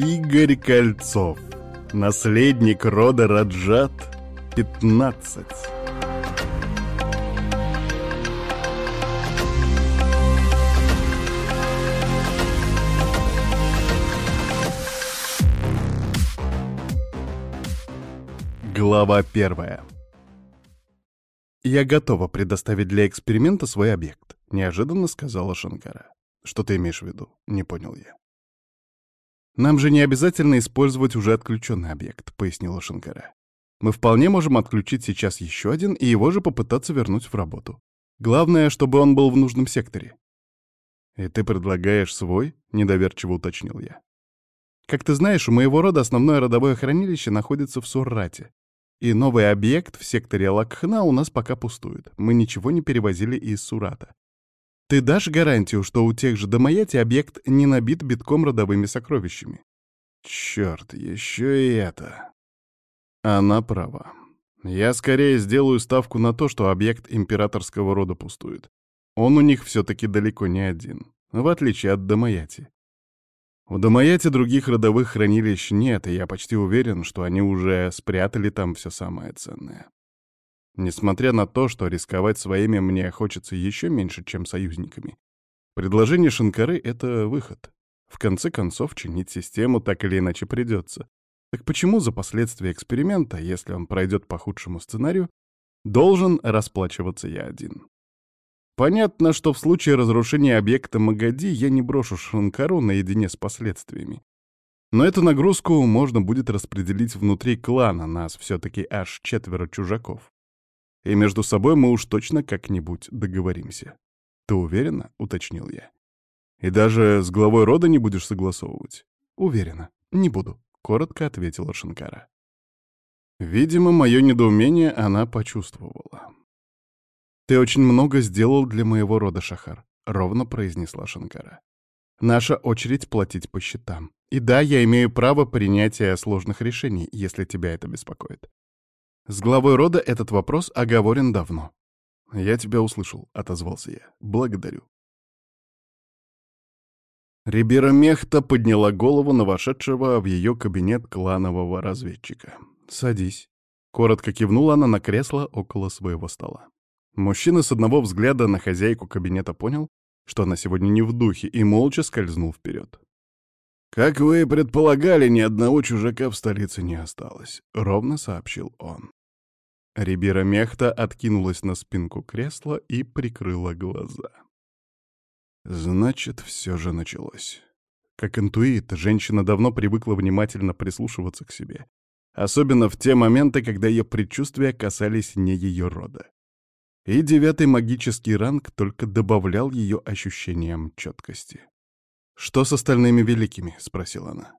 Игорь Кольцов, наследник рода Раджат, 15. Глава первая. «Я готова предоставить для эксперимента свой объект», — неожиданно сказала Шанкара. «Что ты имеешь в виду?» — не понял я. «Нам же не обязательно использовать уже отключенный объект», — пояснила Шанкара. «Мы вполне можем отключить сейчас еще один и его же попытаться вернуть в работу. Главное, чтобы он был в нужном секторе». «И ты предлагаешь свой?» — недоверчиво уточнил я. «Как ты знаешь, у моего рода основное родовое хранилище находится в Суррате. И новый объект в секторе Лакхна у нас пока пустует. Мы ничего не перевозили из Сурата. Ты дашь гарантию, что у тех же Домаяти объект не набит битком родовыми сокровищами? Черт, еще и это. Она права. Я скорее сделаю ставку на то, что объект императорского рода пустует. Он у них все-таки далеко не один, в отличие от Домаяти. У Домаяти других родовых хранилищ нет, и я почти уверен, что они уже спрятали там все самое ценное. Несмотря на то, что рисковать своими мне хочется еще меньше, чем союзниками, предложение Шанкары — это выход. В конце концов, чинить систему так или иначе придется. Так почему за последствия эксперимента, если он пройдет по худшему сценарию, должен расплачиваться я один? Понятно, что в случае разрушения объекта Магади я не брошу Шанкару наедине с последствиями. Но эту нагрузку можно будет распределить внутри клана, нас все-таки аж четверо чужаков. И между собой мы уж точно как-нибудь договоримся. Ты уверена? — уточнил я. И даже с главой рода не будешь согласовывать? Уверена. Не буду, — коротко ответила Шанкара. Видимо, мое недоумение она почувствовала. «Ты очень много сделал для моего рода, Шахар», — ровно произнесла Шанкара. «Наша очередь платить по счетам. И да, я имею право принятия сложных решений, если тебя это беспокоит. С главой рода этот вопрос оговорен давно. «Я тебя услышал», — отозвался я. «Благодарю». Рибера Мехта подняла голову на вошедшего в ее кабинет кланового разведчика. «Садись». Коротко кивнула она на кресло около своего стола. Мужчина с одного взгляда на хозяйку кабинета понял, что она сегодня не в духе, и молча скользнул вперед. «Как вы и предполагали, ни одного чужака в столице не осталось», — ровно сообщил он. Рибера Мехта откинулась на спинку кресла и прикрыла глаза. Значит, все же началось. Как интуит, женщина давно привыкла внимательно прислушиваться к себе. Особенно в те моменты, когда ее предчувствия касались не ее рода. И девятый магический ранг только добавлял ее ощущениям четкости. «Что с остальными великими?» — спросила она.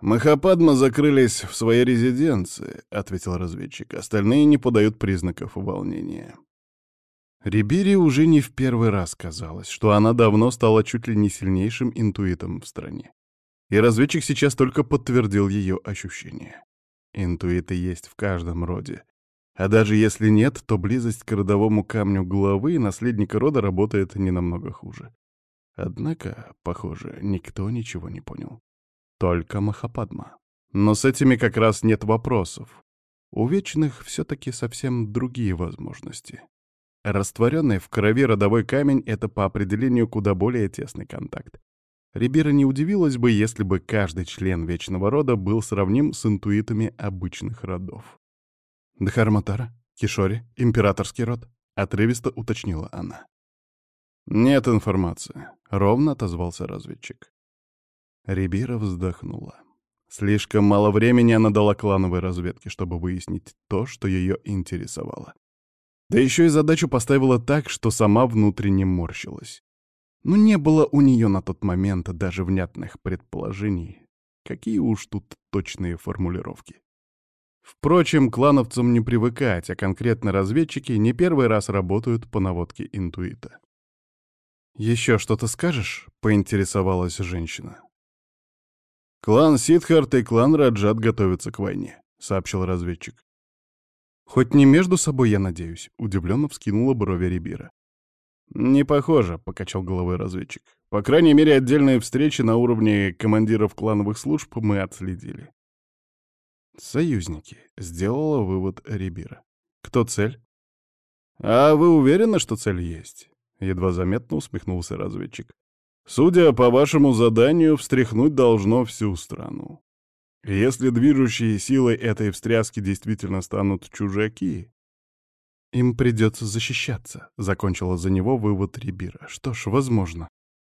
«Махападма закрылись в своей резиденции», — ответил разведчик. «Остальные не подают признаков волнения». Рибири уже не в первый раз казалось, что она давно стала чуть ли не сильнейшим интуитом в стране. И разведчик сейчас только подтвердил ее ощущения. Интуиты есть в каждом роде. А даже если нет, то близость к родовому камню главы наследника рода работает не намного хуже. Однако, похоже, никто ничего не понял. Только Махападма. Но с этими как раз нет вопросов. У вечных все-таки совсем другие возможности. Растворенный в крови родовой камень — это по определению куда более тесный контакт. Рибера не удивилась бы, если бы каждый член Вечного Рода был сравним с интуитами обычных родов. «Дхарматара? Кишори? Императорский род?» — отрывисто уточнила она. «Нет информации», — ровно отозвался разведчик. Рибира вздохнула. Слишком мало времени она дала клановой разведке, чтобы выяснить то, что ее интересовало. Да еще и задачу поставила так, что сама внутренне морщилась. Но не было у нее на тот момент даже внятных предположений. Какие уж тут точные формулировки. Впрочем, клановцам не привыкать, а конкретно разведчики не первый раз работают по наводке интуита. «Еще что-то скажешь?» — поинтересовалась женщина. «Клан Сидхарт и клан Раджат готовятся к войне», — сообщил разведчик. «Хоть не между собой, я надеюсь», — удивленно вскинула брови Рибира. «Не похоже», — покачал головой разведчик. По крайней мере, отдельные встречи на уровне командиров клановых служб мы отследили. «Союзники», — сделала вывод Рибира. «Кто цель?» «А вы уверены, что цель есть?» — едва заметно усмехнулся разведчик. «Судя по вашему заданию, встряхнуть должно всю страну. Если движущей силой этой встряски действительно станут чужаки, им придется защищаться», — закончила за него вывод Рибира. «Что ж, возможно.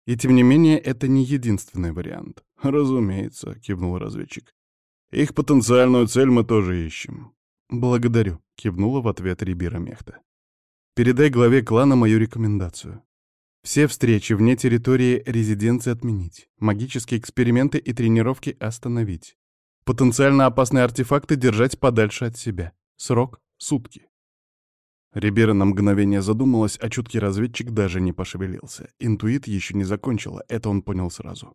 И тем не менее, это не единственный вариант». «Разумеется», — кивнул разведчик. «Их потенциальную цель мы тоже ищем». «Благодарю», — кивнула в ответ Рибира Мехта. Передай главе клана мою рекомендацию. Все встречи вне территории резиденции отменить, магические эксперименты и тренировки остановить. Потенциально опасные артефакты держать подальше от себя. Срок — сутки. Рибера на мгновение задумалась, а чуткий разведчик даже не пошевелился. Интуит еще не закончила, это он понял сразу.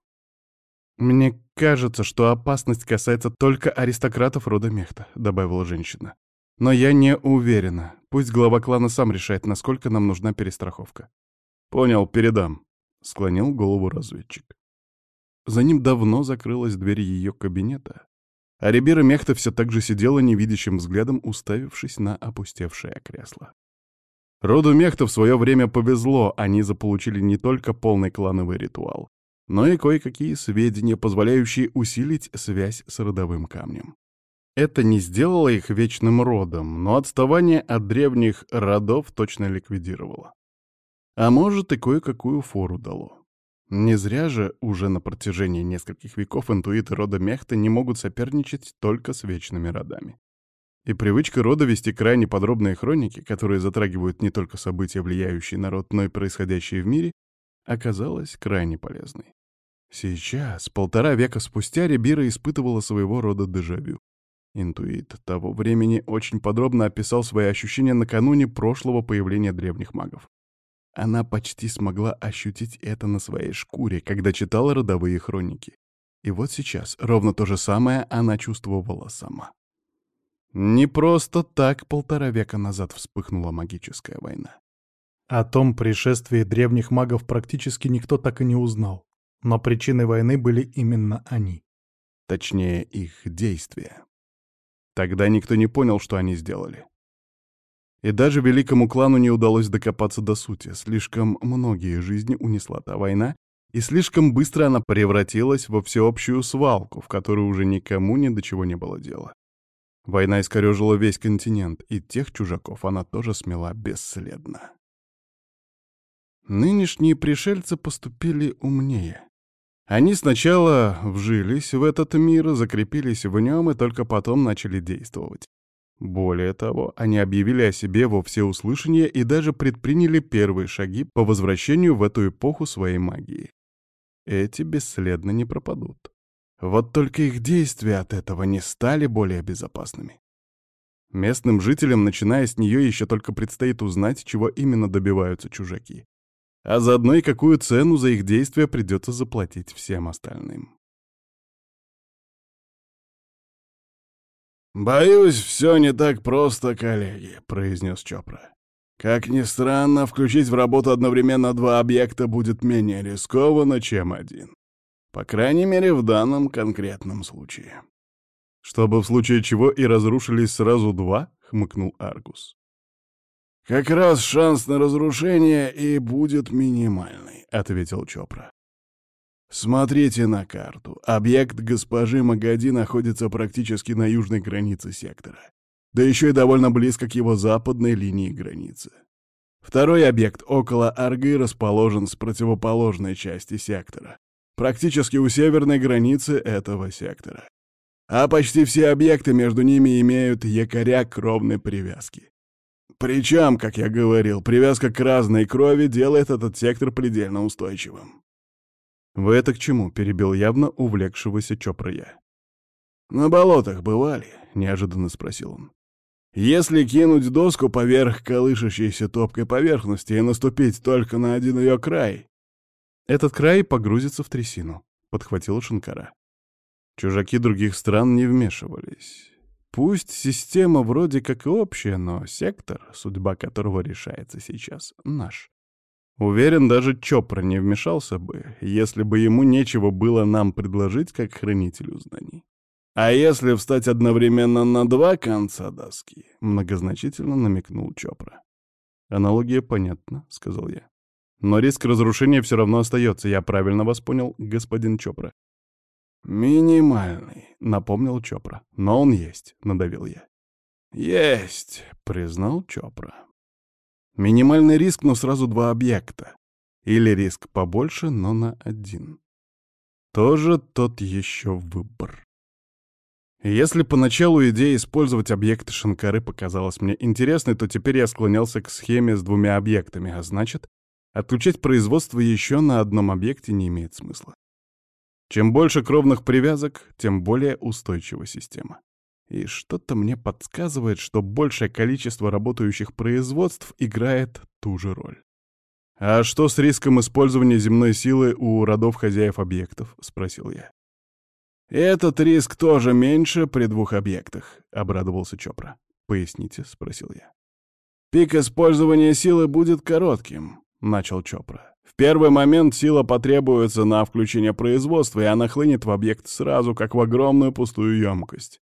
«Мне кажется, что опасность касается только аристократов рода Мехта», — добавила женщина. Но я не уверена. Пусть глава клана сам решает, насколько нам нужна перестраховка. Понял, передам. Склонил голову разведчик. За ним давно закрылась дверь ее кабинета, а Рибера Мехта все так же сидела невидящим взглядом, уставившись на опустевшее кресло. Роду Мехта в свое время повезло, они заполучили не только полный клановый ритуал, но и кое-какие сведения, позволяющие усилить связь с родовым камнем. Это не сделало их вечным родом, но отставание от древних родов точно ликвидировало. А может, и кое-какую фору дало. Не зря же уже на протяжении нескольких веков интуиты рода Мехта не могут соперничать только с вечными родами. И привычка рода вести крайне подробные хроники, которые затрагивают не только события, влияющие на род, но и происходящие в мире, оказалась крайне полезной. Сейчас, полтора века спустя, Рибира испытывала своего рода дежавю. Интуит того времени очень подробно описал свои ощущения накануне прошлого появления древних магов. Она почти смогла ощутить это на своей шкуре, когда читала родовые хроники. И вот сейчас ровно то же самое она чувствовала сама. Не просто так полтора века назад вспыхнула магическая война. О том пришествии древних магов практически никто так и не узнал, но причиной войны были именно они. Точнее, их действия. Тогда никто не понял, что они сделали. И даже великому клану не удалось докопаться до сути. Слишком многие жизни унесла та война, и слишком быстро она превратилась во всеобщую свалку, в которой уже никому ни до чего не было дела. Война искорежила весь континент, и тех чужаков она тоже смела бесследно. Нынешние пришельцы поступили умнее. Они сначала вжились в этот мир, закрепились в нем и только потом начали действовать. Более того, они объявили о себе во всеуслышание и даже предприняли первые шаги по возвращению в эту эпоху своей магии. Эти бесследно не пропадут. Вот только их действия от этого не стали более безопасными. Местным жителям, начиная с нее, еще только предстоит узнать, чего именно добиваются чужаки а заодно и какую цену за их действия придется заплатить всем остальным. «Боюсь, все не так просто, коллеги», — произнес Чопра. «Как ни странно, включить в работу одновременно два объекта будет менее рискованно, чем один. По крайней мере, в данном конкретном случае». «Чтобы в случае чего и разрушились сразу два?» — хмыкнул Аргус. «Как раз шанс на разрушение и будет минимальный», — ответил Чопра. «Смотрите на карту. Объект госпожи Магади находится практически на южной границе сектора. Да еще и довольно близко к его западной линии границы. Второй объект около Аргы расположен с противоположной части сектора, практически у северной границы этого сектора. А почти все объекты между ними имеют якоря кровной привязки. Причем, как я говорил, привязка к разной крови делает этот сектор предельно устойчивым. «Вы это к чему?» — перебил явно увлекшегося Чопра я. «На болотах бывали?» — неожиданно спросил он. «Если кинуть доску поверх колышащейся топкой поверхности и наступить только на один ее край...» «Этот край погрузится в трясину», — подхватила Шинкара. Чужаки других стран не вмешивались. Пусть система вроде как и общая, но сектор, судьба которого решается сейчас, наш. Уверен, даже Чопра не вмешался бы, если бы ему нечего было нам предложить как хранителю знаний. «А если встать одновременно на два конца доски?» — многозначительно намекнул Чопра. «Аналогия понятна», — сказал я. «Но риск разрушения все равно остается, я правильно вас понял, господин Чопра». «Минимальный», — напомнил Чопра. «Но он есть», — надавил я. «Есть», — признал Чопра. Минимальный риск, но сразу два объекта. Или риск побольше, но на один. Тоже тот еще выбор. Если поначалу идея использовать объекты Шанкары показалась мне интересной, то теперь я склонялся к схеме с двумя объектами, а значит, отключать производство еще на одном объекте не имеет смысла. Чем больше кровных привязок, тем более устойчива система. И что-то мне подсказывает, что большее количество работающих производств играет ту же роль. «А что с риском использования земной силы у родов хозяев объектов?» — спросил я. «Этот риск тоже меньше при двух объектах», — обрадовался Чопра. «Поясните», — спросил я. «Пик использования силы будет коротким», — начал Чопра. «В первый момент сила потребуется на включение производства, и она хлынет в объект сразу, как в огромную пустую емкость.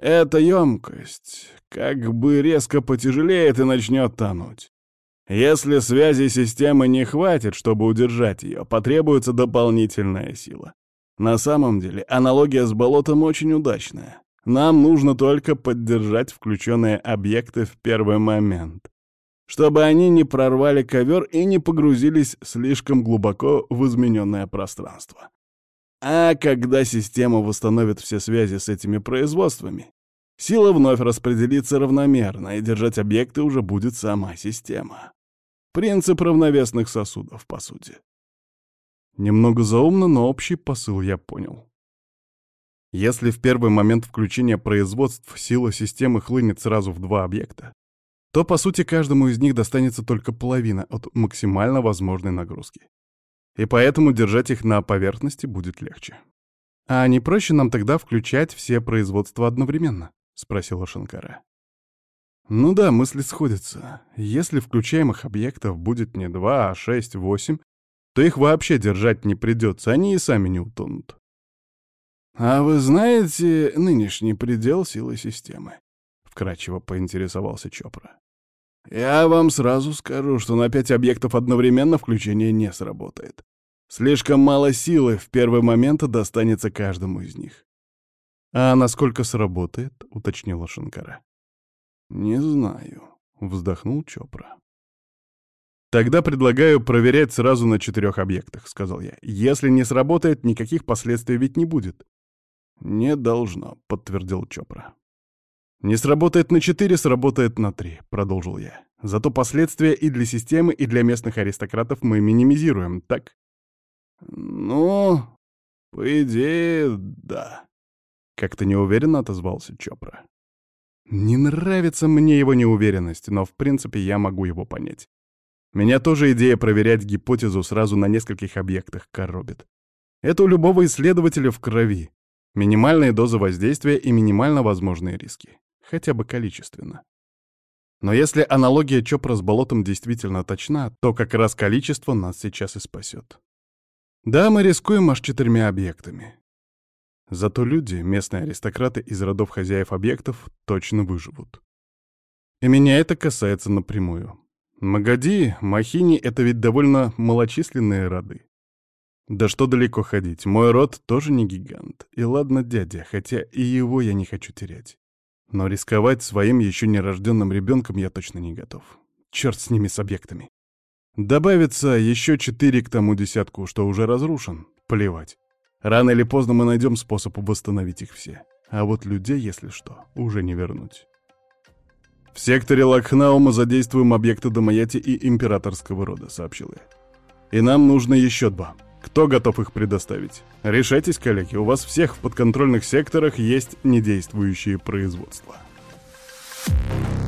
Эта емкость как бы резко потяжелеет и начнет тонуть. Если связи системы не хватит, чтобы удержать ее, потребуется дополнительная сила. На самом деле, аналогия с болотом очень удачная. Нам нужно только поддержать включенные объекты в первый момент, чтобы они не прорвали ковер и не погрузились слишком глубоко в измененное пространство. А когда система восстановит все связи с этими производствами, сила вновь распределится равномерно, и держать объекты уже будет сама система. Принцип равновесных сосудов, по сути. Немного заумно, но общий посыл я понял. Если в первый момент включения производств сила системы хлынет сразу в два объекта, то, по сути, каждому из них достанется только половина от максимально возможной нагрузки и поэтому держать их на поверхности будет легче. «А не проще нам тогда включать все производства одновременно?» — спросила Шанкара. «Ну да, мысли сходятся. Если включаемых объектов будет не два, а шесть, восемь, то их вообще держать не придется, они и сами не утонут». «А вы знаете нынешний предел силы системы?» — вкратчиво поинтересовался Чопра. «Я вам сразу скажу, что на пять объектов одновременно включение не сработает. Слишком мало силы в первый момент достанется каждому из них. «А насколько сработает?» — уточнила Шанкара. «Не знаю», — вздохнул Чопра. «Тогда предлагаю проверять сразу на четырех объектах», — сказал я. «Если не сработает, никаких последствий ведь не будет». «Не должно», — подтвердил Чопра. «Не сработает на четыре, сработает на три», — продолжил я. «Зато последствия и для системы, и для местных аристократов мы минимизируем, так?» «Ну, по идее, да», — как-то неуверенно отозвался Чопра. «Не нравится мне его неуверенность, но в принципе я могу его понять. Меня тоже идея проверять гипотезу сразу на нескольких объектах коробит. Это у любого исследователя в крови. Минимальные дозы воздействия и минимально возможные риски хотя бы количественно. Но если аналогия Чопра с болотом действительно точна, то как раз количество нас сейчас и спасет. Да, мы рискуем аж четырьмя объектами. Зато люди, местные аристократы из родов хозяев объектов, точно выживут. И меня это касается напрямую. Магади, Махини — это ведь довольно малочисленные роды. Да что далеко ходить, мой род тоже не гигант. И ладно дядя, хотя и его я не хочу терять. Но рисковать своим еще нерожденным ребенком я точно не готов. Черт с ними, с объектами. Добавится еще четыре к тому десятку, что уже разрушен. Плевать. Рано или поздно мы найдем способ восстановить их все. А вот людей, если что, уже не вернуть. «В секторе Лакхнау мы задействуем объекты Домаяти и императорского рода», — сообщил я. «И нам нужно еще два. Кто готов их предоставить? Решайтесь, коллеги, у вас всех в подконтрольных секторах есть недействующие производства. Thank